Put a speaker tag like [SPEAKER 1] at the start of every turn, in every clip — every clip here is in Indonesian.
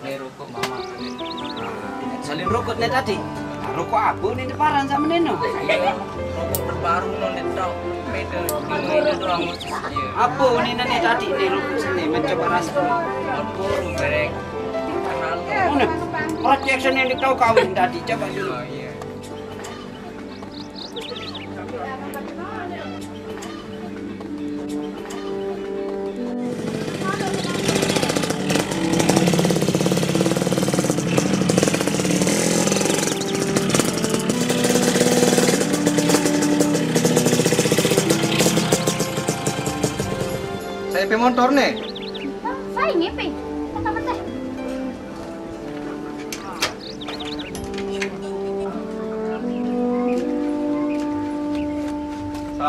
[SPEAKER 1] Ini rokok mama.
[SPEAKER 2] Salin rokok nih tadi. Rokok abu nih deparan sama Neno.
[SPEAKER 1] Iya, rokok terbaru nonton tau. Beda ini doang iya.
[SPEAKER 2] Abu nih nih tadi nih rokok sini mencoba rasa.
[SPEAKER 1] Baru berek. Kenal.
[SPEAKER 2] Mana? Project sini yang kau kawin tadi coba dulu.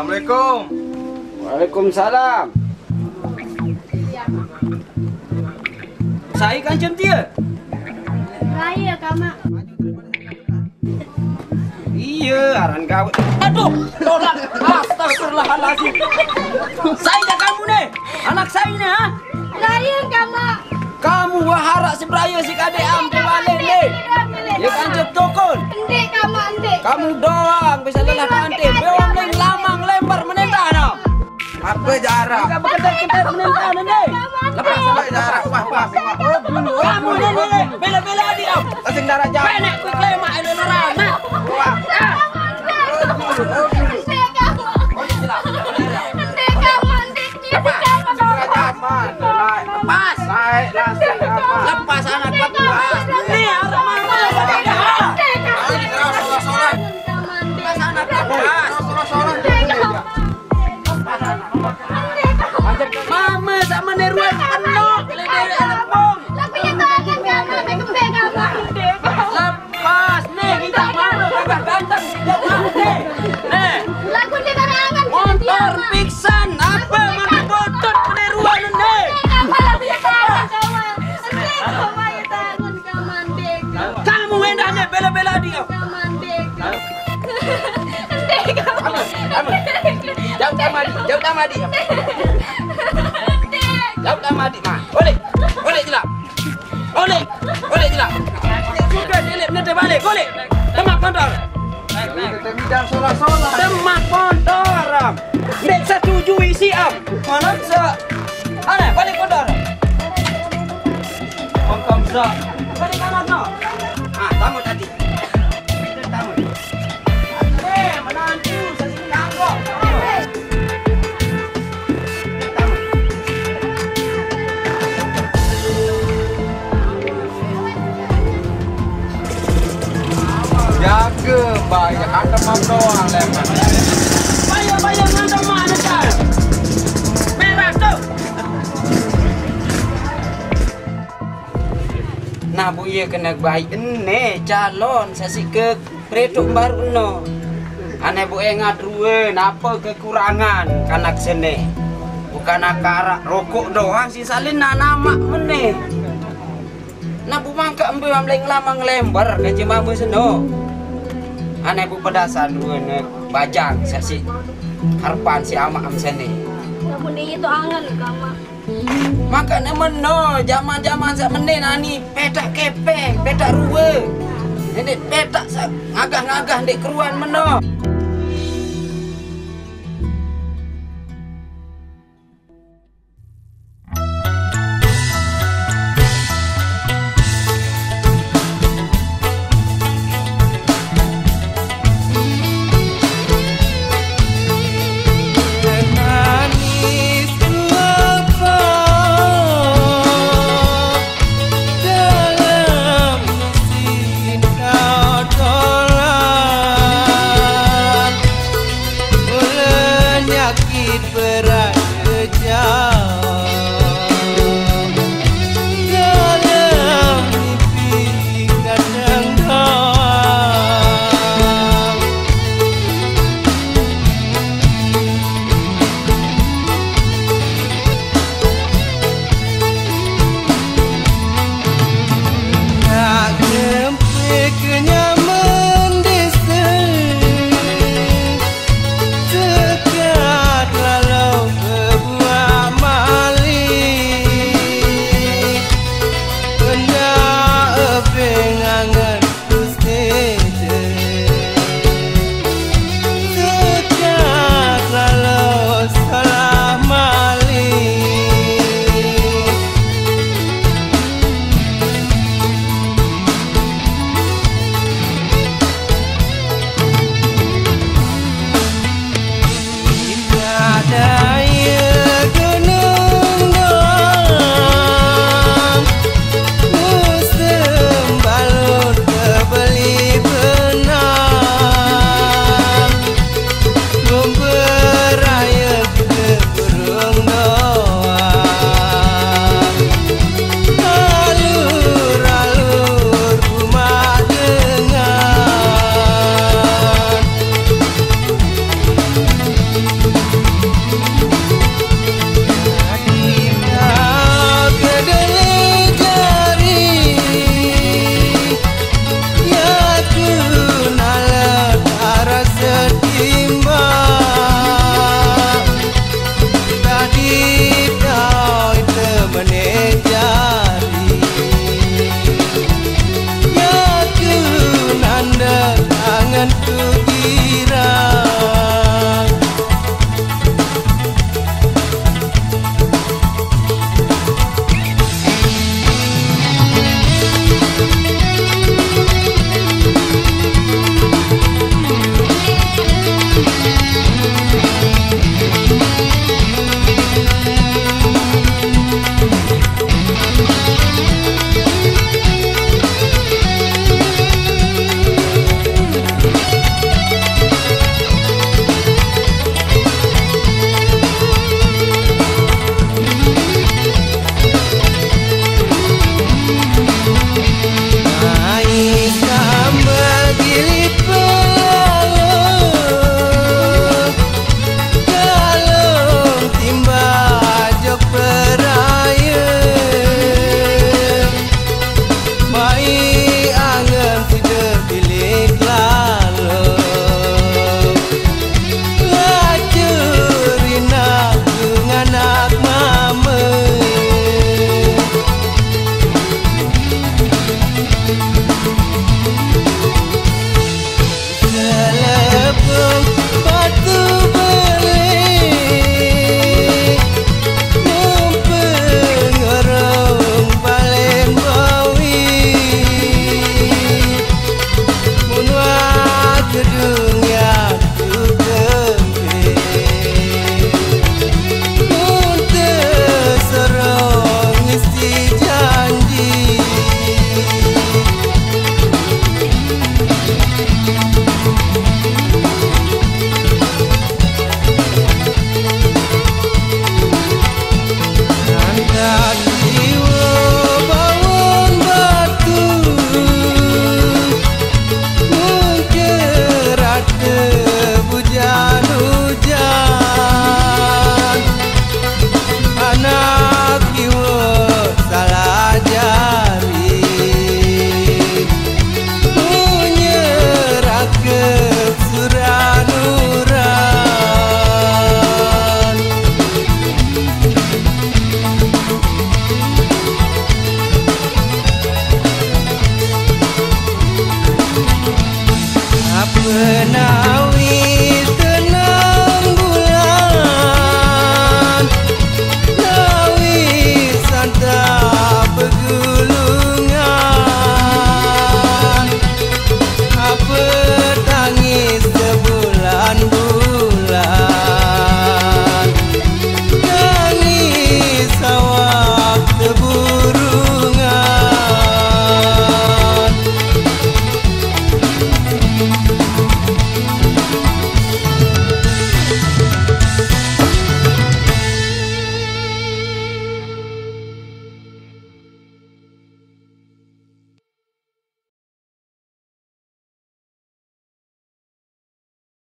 [SPEAKER 3] Assalamualaikum.
[SPEAKER 2] Waalaikumsalam. Saya kan jam dia.
[SPEAKER 4] Raya kama.
[SPEAKER 2] Iya, aran kau.
[SPEAKER 5] Aduh, tolak. Astagfirullahaladzim. Saya kamu nih, anak saya ini ha?
[SPEAKER 4] Raya kama.
[SPEAKER 5] Kamu wahara si Braya si kade ampe balik nih. Ya kan jep tokon.
[SPEAKER 4] Endek kama endek.
[SPEAKER 5] Kamu doang bisa lelah nanti. Bewang ning
[SPEAKER 3] Apa jarak?
[SPEAKER 5] Kamu kedar-kedar menentah nih.
[SPEAKER 3] Lepas sampai jarak. Wah, wah, wah.
[SPEAKER 5] Kamu nih, bela-bela dia.
[SPEAKER 3] Darah jauh. Wah.
[SPEAKER 5] Dia. Jauh mah. Oleh, oleh jelak. Oleh, oleh jelak. Sudah jelek, nanti balik, oleh. Temak. Temak. Am. Dek setuju isi am. Mana se? Aneh, balik motor. Kom se. Balik kamar no.
[SPEAKER 2] Ah, tamu tadi. Nah, bu iya kena baik ene calon sasi ke predok baru no. Ane bu e ngadrue napa kekurangan kanak sene. Bukan akara rokok doang si salin na nama meneh. Nah bu mangka embe amleng lama ngelembar ke jemamu seno. Ane bu pedasan dua ne bajang sasi harpan si ama am sene.
[SPEAKER 4] Kamu ni itu angan kama.
[SPEAKER 2] Makanya meno zaman-zaman sak menen ani pedak kepeng, pedak ruwe. Ini pedak sak ngagah-ngagah ndek keruan meno. Música